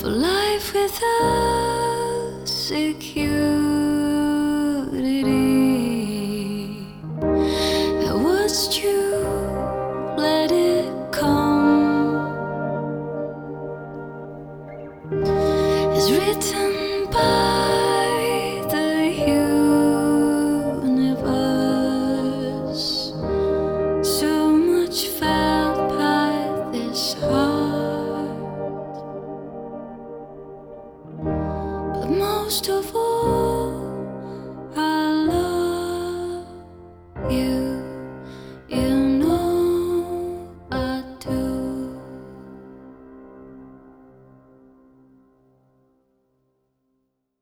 for life without security. I watched you. most of all.